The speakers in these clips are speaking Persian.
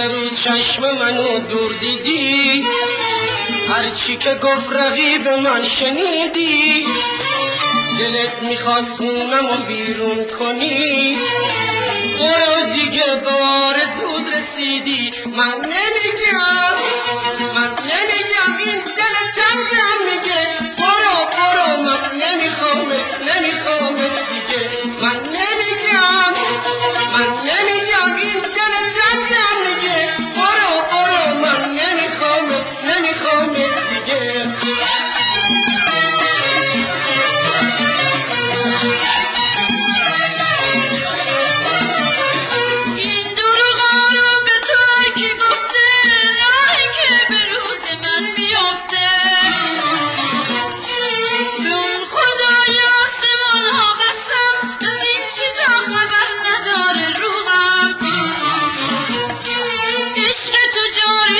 سه روز چشم منو دور دیدی. هرچی که گفت رقیب من شنیدی. دلت می‌خواست خونم و بیرون کنی. برو دیگه بار زود رسیدی. من نمیگم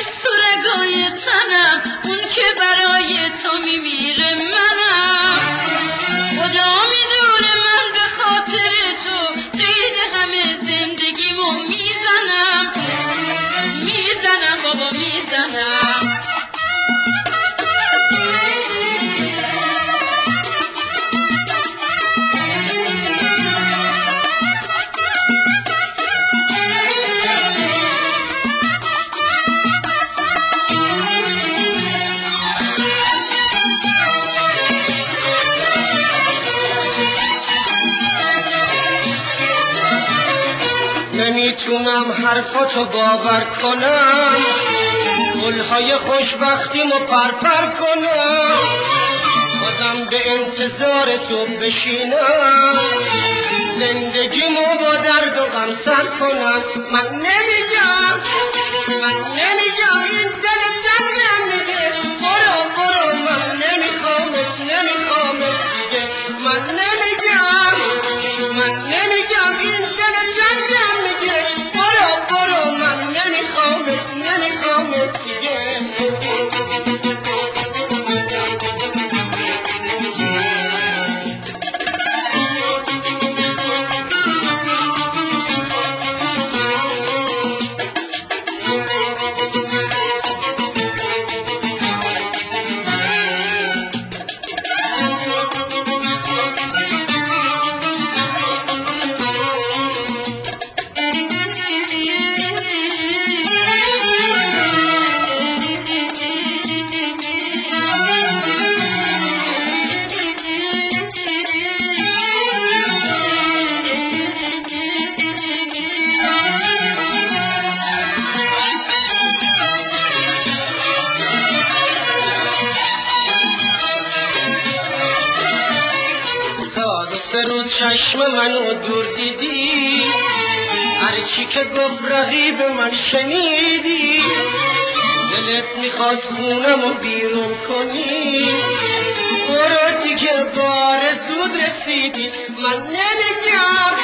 سرگای تنم اون که برای تو میمیره. نمی‌تونم حرفاتو باور کنم. گلهای خوشبختیمو پرپر کنم. بازم به انتظار تو بشینم. زندگیمو با درد و غم سر کنم. من نمیگم سه روز چشم منو دور دیدی. هرچی که گفت رقیب من شنیدی. دلت می‌خواست خونم و بیرون کنی. برو دیگه بار زود رسیدی. من نمیگم.